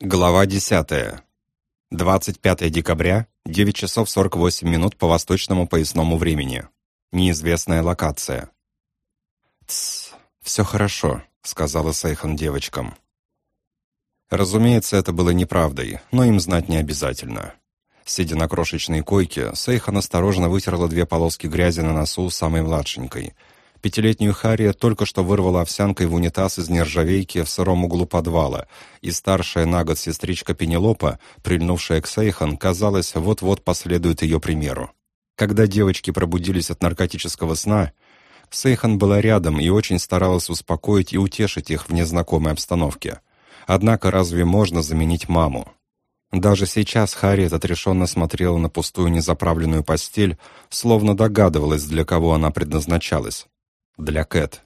Глава 10. 25 декабря, 9 часов 48 минут по восточному поясному времени. Неизвестная локация. «Тсс, все хорошо», — сказала Сейхан девочкам. Разумеется, это было неправдой, но им знать не обязательно. Сидя на крошечной койке, Сейхан осторожно вытерла две полоски грязи на носу самой младшенькой — Пятилетнюю Харри только что вырвала овсянкой в унитаз из нержавейки в сыром углу подвала, и старшая на год сестричка Пенелопа, прильнувшая к Сейхан, казалось, вот-вот последует ее примеру. Когда девочки пробудились от наркотического сна, Сейхан была рядом и очень старалась успокоить и утешить их в незнакомой обстановке. Однако разве можно заменить маму? Даже сейчас Харриет отрешенно смотрела на пустую незаправленную постель, словно догадывалась, для кого она предназначалась для Кэт.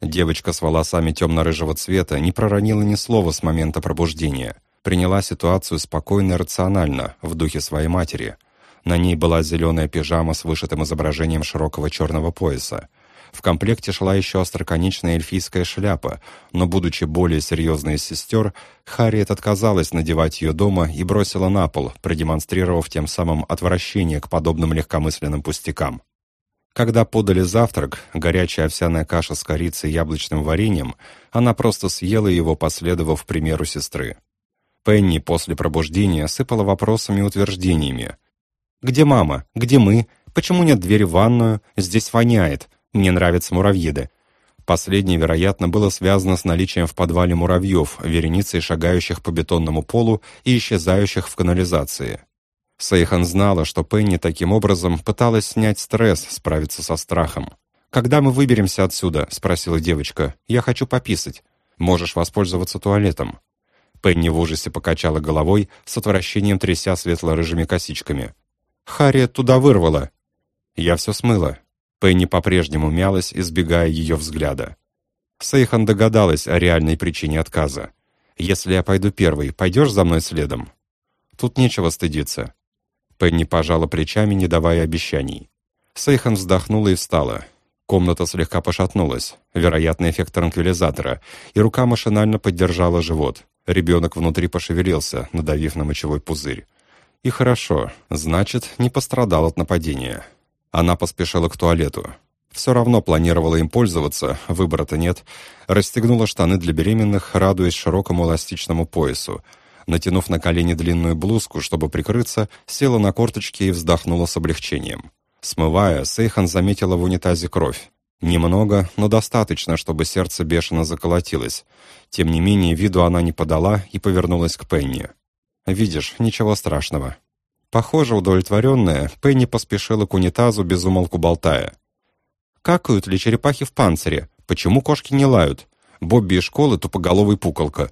Девочка с волосами темно-рыжего цвета не проронила ни слова с момента пробуждения. Приняла ситуацию спокойно и рационально, в духе своей матери. На ней была зеленая пижама с вышитым изображением широкого черного пояса. В комплекте шла еще остроконечная эльфийская шляпа, но, будучи более серьезной из сестер, Харриет отказалась надевать ее дома и бросила на пол, продемонстрировав тем самым отвращение к подобным легкомысленным пустякам. Когда подали завтрак, горячая овсяная каша с корицей и яблочным вареньем, она просто съела его, последовав примеру сестры. Пенни после пробуждения сыпала вопросами и утверждениями. «Где мама? Где мы? Почему нет двери в ванную? Здесь воняет. Мне нравятся муравьиды». Последнее, вероятно, было связано с наличием в подвале муравьев, вереницей шагающих по бетонному полу и исчезающих в канализации. Сейхан знала, что Пенни таким образом пыталась снять стресс, справиться со страхом. «Когда мы выберемся отсюда?» — спросила девочка. «Я хочу пописать. Можешь воспользоваться туалетом». Пенни в ужасе покачала головой, с отвращением тряся светло-рыжими косичками. «Харриет туда вырвала!» «Я все смыла». Пенни по-прежнему мялась, избегая ее взгляда. Сейхан догадалась о реальной причине отказа. «Если я пойду первой, пойдешь за мной следом?» «Тут нечего стыдиться. Пенни пожала плечами, не давая обещаний. Сейхан вздохнула и встала. Комната слегка пошатнулась, вероятно, эффект транквилизатора, и рука машинально поддержала живот. Ребенок внутри пошевелился, надавив на мочевой пузырь. И хорошо, значит, не пострадал от нападения. Она поспешила к туалету. Все равно планировала им пользоваться, выбора-то нет. Расстегнула штаны для беременных, радуясь широкому эластичному поясу. Натянув на колени длинную блузку, чтобы прикрыться, села на корточки и вздохнула с облегчением. Смывая, Сейхан заметила в унитазе кровь. Немного, но достаточно, чтобы сердце бешено заколотилось. Тем не менее, виду она не подала и повернулась к Пенни. «Видишь, ничего страшного». Похоже, удовлетворенная, Пенни поспешила к унитазу, безумолку болтая. «Какают ли черепахи в панцире? Почему кошки не лают? Бобби из школы тупоголовый пуколка.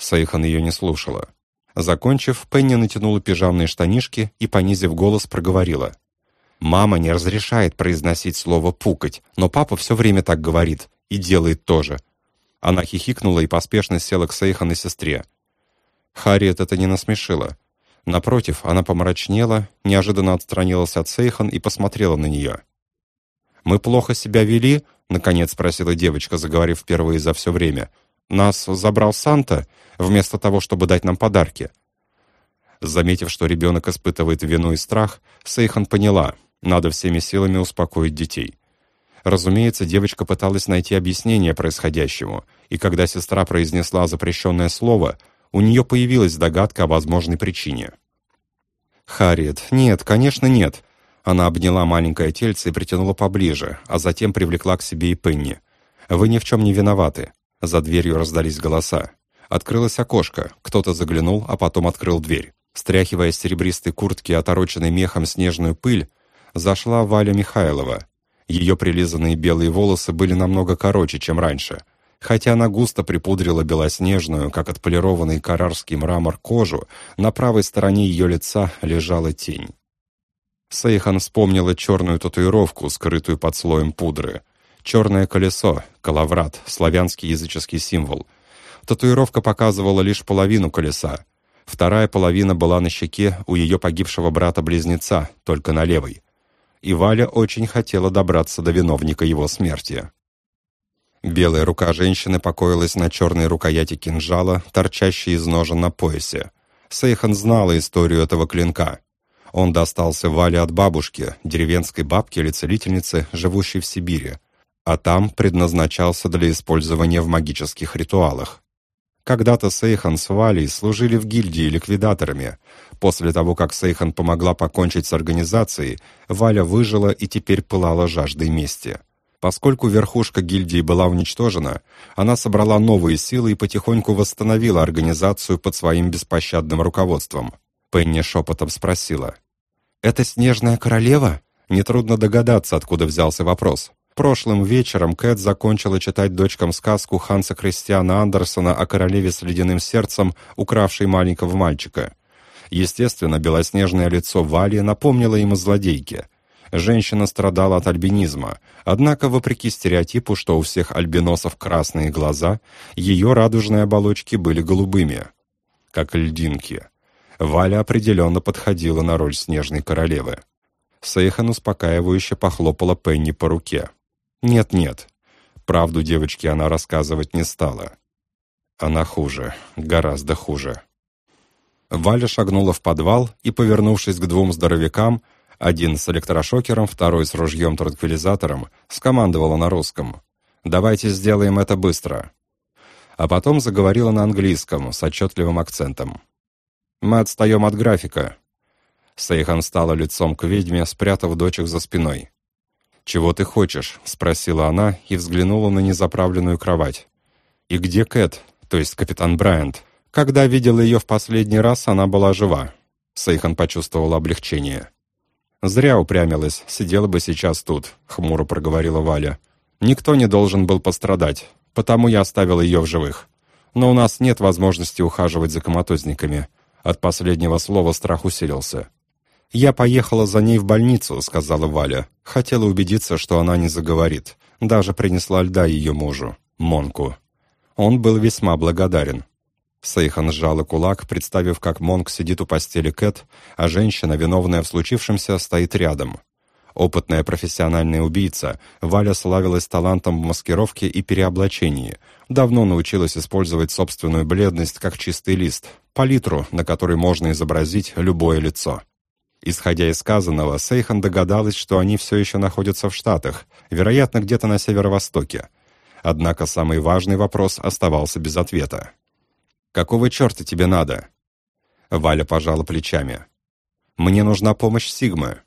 Сейхан ее не слушала. Закончив, Пенни натянула пижамные штанишки и, понизив голос, проговорила. «Мама не разрешает произносить слово «пукать», но папа все время так говорит и делает тоже». Она хихикнула и поспешно села к Сейхан и сестре. Харриет это не насмешило. Напротив, она помрачнела, неожиданно отстранилась от Сейхан и посмотрела на нее. «Мы плохо себя вели?» — наконец спросила девочка, заговорив впервые за все время. Нас забрал Санта, вместо того, чтобы дать нам подарки. Заметив, что ребенок испытывает вину и страх, Сейхан поняла, надо всеми силами успокоить детей. Разумеется, девочка пыталась найти объяснение происходящему, и когда сестра произнесла запрещенное слово, у нее появилась догадка о возможной причине. «Харриет, нет, конечно, нет». Она обняла маленькое тельце и притянула поближе, а затем привлекла к себе и Пенни. «Вы ни в чем не виноваты. За дверью раздались голоса. Открылось окошко, кто-то заглянул, а потом открыл дверь. Стряхивая с серебристой куртки, отороченной мехом снежную пыль, зашла Валя Михайлова. Ее прилизанные белые волосы были намного короче, чем раньше. Хотя она густо припудрила белоснежную, как отполированный карарский мрамор, кожу, на правой стороне ее лица лежала тень. Сейхан вспомнила черную татуировку, скрытую под слоем пудры. Черное колесо, калаврат, славянский языческий символ. Татуировка показывала лишь половину колеса. Вторая половина была на щеке у ее погибшего брата-близнеца, только на левой. И Валя очень хотела добраться до виновника его смерти. Белая рука женщины покоилась на черной рукояти кинжала, торчащей из ножа на поясе. Сейхан знала историю этого клинка. Он достался Вале от бабушки, деревенской бабки или целительницы, живущей в Сибири, а там предназначался для использования в магических ритуалах. Когда-то Сейхан с Валей служили в гильдии ликвидаторами. После того, как Сейхан помогла покончить с организацией, Валя выжила и теперь пылала жаждой мести. Поскольку верхушка гильдии была уничтожена, она собрала новые силы и потихоньку восстановила организацию под своим беспощадным руководством. Пенни шепотом спросила. «Это Снежная Королева?» Нетрудно догадаться, откуда взялся вопрос. Прошлым вечером Кэт закончила читать дочкам сказку Ханса Кристиана Андерсона о королеве с ледяным сердцем, укравшей маленького мальчика. Естественно, белоснежное лицо Вали напомнило им о злодейке — Женщина страдала от альбинизма, однако, вопреки стереотипу, что у всех альбиносов красные глаза, ее радужные оболочки были голубыми, как льдинки. Валя определенно подходила на роль снежной королевы. Сейхан успокаивающе похлопала Пенни по руке. «Нет-нет, правду девочке она рассказывать не стала. Она хуже, гораздо хуже». Валя шагнула в подвал и, повернувшись к двум здоровякам, один с электрошокером, второй с ружьем-транквилизатором, скомандовала на русском. «Давайте сделаем это быстро». А потом заговорила на английском с отчетливым акцентом. «Мы отстаем от графика». Сейхан стала лицом к ведьме, спрятав дочек за спиной. «Чего ты хочешь?» — спросила она и взглянула на незаправленную кровать. «И где Кэт, то есть капитан Брайант? Когда видела ее в последний раз, она была жива». Сейхан почувствовала облегчение. «Зря упрямилась, сидела бы сейчас тут», — хмуро проговорила Валя. «Никто не должен был пострадать, потому я оставил ее в живых. Но у нас нет возможности ухаживать за коматозниками». От последнего слова страх усилился. «Я поехала за ней в больницу», — сказала Валя. Хотела убедиться, что она не заговорит. Даже принесла льда ее мужу, Монку. Он был весьма благодарен. Сейхан сжала кулак, представив, как Монк сидит у постели Кэт, а женщина, виновная в случившемся, стоит рядом. Опытная профессиональная убийца, Валя славилась талантом в маскировке и переоблачении. Давно научилась использовать собственную бледность как чистый лист, палитру, на которой можно изобразить любое лицо. Исходя из сказанного, Сейхан догадалась, что они все еще находятся в Штатах, вероятно, где-то на северо-востоке. Однако самый важный вопрос оставался без ответа. «Какого черта тебе надо?» Валя пожала плечами. «Мне нужна помощь Сигмы».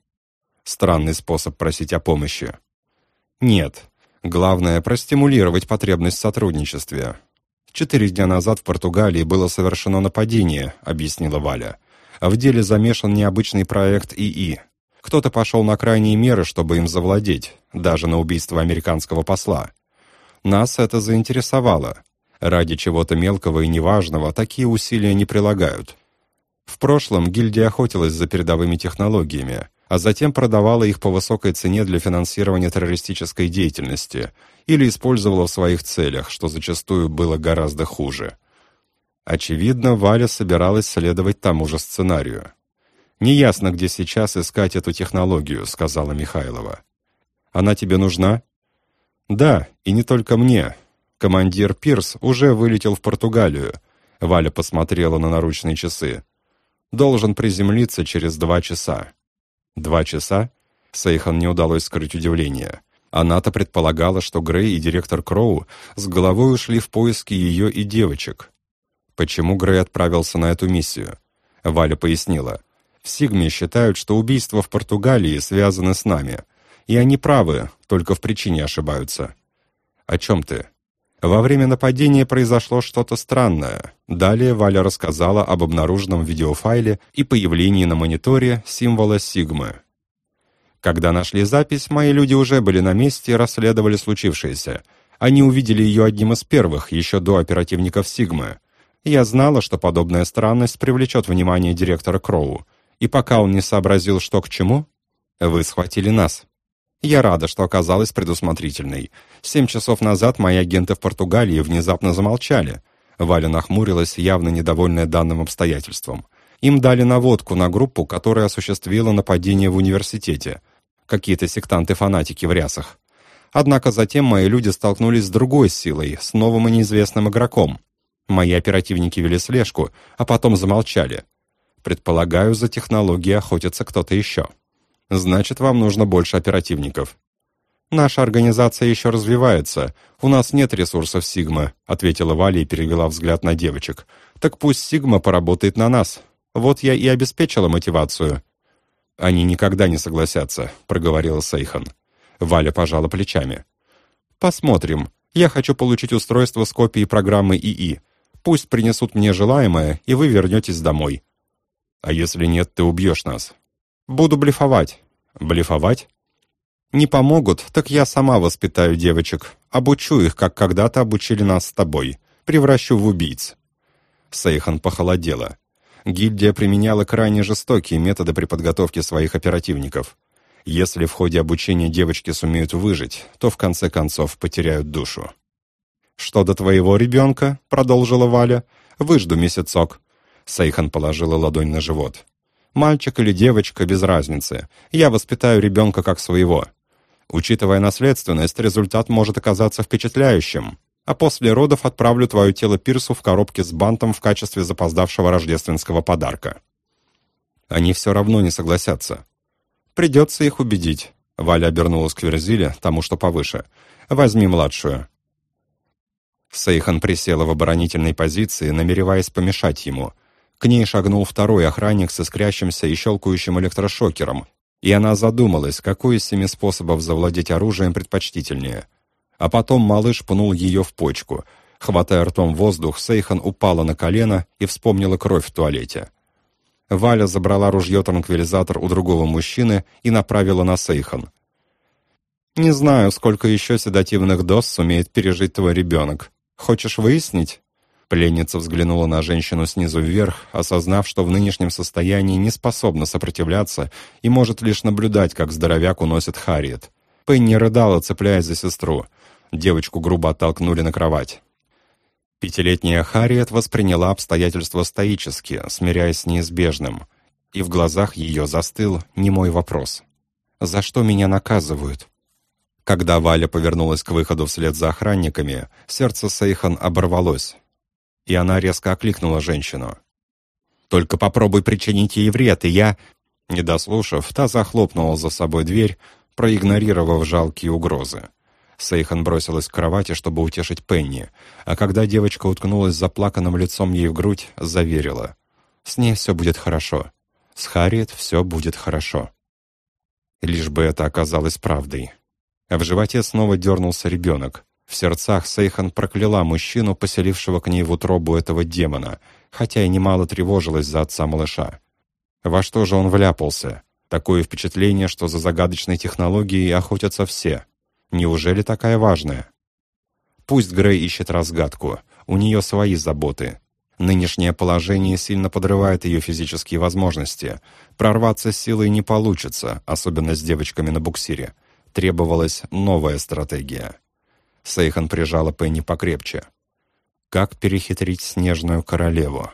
Странный способ просить о помощи. «Нет. Главное — простимулировать потребность в сотрудничестве. Четыре дня назад в Португалии было совершено нападение», — объяснила Валя. «В деле замешан необычный проект ИИ. Кто-то пошел на крайние меры, чтобы им завладеть, даже на убийство американского посла. Нас это заинтересовало. Ради чего-то мелкого и неважного такие усилия не прилагают. В прошлом гильдия охотилась за передовыми технологиями, а затем продавала их по высокой цене для финансирования террористической деятельности или использовала в своих целях, что зачастую было гораздо хуже. Очевидно, Валя собиралась следовать тому же сценарию. «Неясно, где сейчас искать эту технологию», — сказала Михайлова. «Она тебе нужна?» «Да, и не только мне. Командир Пирс уже вылетел в Португалию. Валя посмотрела на наручные часы. Должен приземлиться через два часа. Два часа? Сейхан не удалось скрыть удивление. Она-то предполагала, что Грей и директор Кроу с головой ушли в поиски ее и девочек. Почему Грей отправился на эту миссию? Валя пояснила. В Сигме считают, что убийства в Португалии связаны с нами. И они правы, только в причине ошибаются. «О чем ты?» Во время нападения произошло что-то странное. Далее Валя рассказала об обнаруженном видеофайле и появлении на мониторе символа Сигмы. Когда нашли запись, мои люди уже были на месте и расследовали случившееся. Они увидели ее одним из первых, еще до оперативников Сигмы. Я знала, что подобная странность привлечет внимание директора Кроу. И пока он не сообразил, что к чему, вы схватили нас. Я рада, что оказалась предусмотрительной. Семь часов назад мои агенты в Португалии внезапно замолчали. Валя нахмурилась, явно недовольная данным обстоятельством. Им дали наводку на группу, которая осуществила нападение в университете. Какие-то сектанты-фанатики в рясах. Однако затем мои люди столкнулись с другой силой, с новым и неизвестным игроком. Мои оперативники вели слежку, а потом замолчали. Предполагаю, за технологией охотится кто-то еще. Значит, вам нужно больше оперативников. «Наша организация еще развивается. У нас нет ресурсов Сигма», — ответила Валя и перевела взгляд на девочек. «Так пусть Сигма поработает на нас. Вот я и обеспечила мотивацию». «Они никогда не согласятся», — проговорила Сейхан. Валя пожала плечами. «Посмотрим. Я хочу получить устройство с копией программы ИИ. Пусть принесут мне желаемое, и вы вернетесь домой». «А если нет, ты убьешь нас?» «Буду блефовать». «Блефовать?» Не помогут, так я сама воспитаю девочек. Обучу их, как когда-то обучили нас с тобой. Превращу в убийц». Сейхан похолодела. Гильдия применяла крайне жестокие методы при подготовке своих оперативников. Если в ходе обучения девочки сумеют выжить, то в конце концов потеряют душу. «Что до твоего ребенка?» — продолжила Валя. «Выжду месяцок». Сейхан положила ладонь на живот. «Мальчик или девочка, без разницы. Я воспитаю ребенка как своего. Учитывая наследственность, результат может оказаться впечатляющим. А после родов отправлю твое тело Пирсу в коробке с бантом в качестве запоздавшего рождественского подарка. Они все равно не согласятся. Придется их убедить. Валя обернулась к Верзиле, тому, что повыше. «Возьми младшую». Сейхан присела в оборонительной позиции, намереваясь помешать ему. К ней шагнул второй охранник с искрящимся и щелкающим электрошокером, и она задумалась, какой из семи способов завладеть оружием предпочтительнее. А потом малыш пнул ее в почку. Хватая ртом воздух, Сейхан упала на колено и вспомнила кровь в туалете. Валя забрала ружье-транквилизатор у другого мужчины и направила на Сейхан. «Не знаю, сколько еще седативных доз сумеет пережить твой ребенок. Хочешь выяснить?» Пленница взглянула на женщину снизу вверх, осознав, что в нынешнем состоянии не способна сопротивляться и может лишь наблюдать, как здоровяк уносит Харриет. Пенни рыдала, цепляясь за сестру. Девочку грубо оттолкнули на кровать. Пятилетняя Харриет восприняла обстоятельства стоически, смиряясь с неизбежным. И в глазах ее застыл немой вопрос. «За что меня наказывают?» Когда Валя повернулась к выходу вслед за охранниками, сердце Сейхан оборвалось и она резко окликнула женщину. «Только попробуй причинить ей вред, и я...» Не дослушав, та захлопнула за собой дверь, проигнорировав жалкие угрозы. Сейхан бросилась к кровати, чтобы утешить Пенни, а когда девочка уткнулась заплаканным лицом ей в грудь, заверила. «С ней все будет хорошо. С Харриет все будет хорошо». Лишь бы это оказалось правдой. А в животе снова дернулся ребенок. В сердцах Сейхан прокляла мужчину, поселившего к ней в утробу этого демона, хотя и немало тревожилась за отца малыша. Во что же он вляпался? Такое впечатление, что за загадочной технологией охотятся все. Неужели такая важная? Пусть Грей ищет разгадку, у нее свои заботы. Нынешнее положение сильно подрывает ее физические возможности. Прорваться силой не получится, особенно с девочками на буксире. Требовалась новая стратегия. Сейхан прижала Пенни покрепче. Как перехитрить снежную королеву?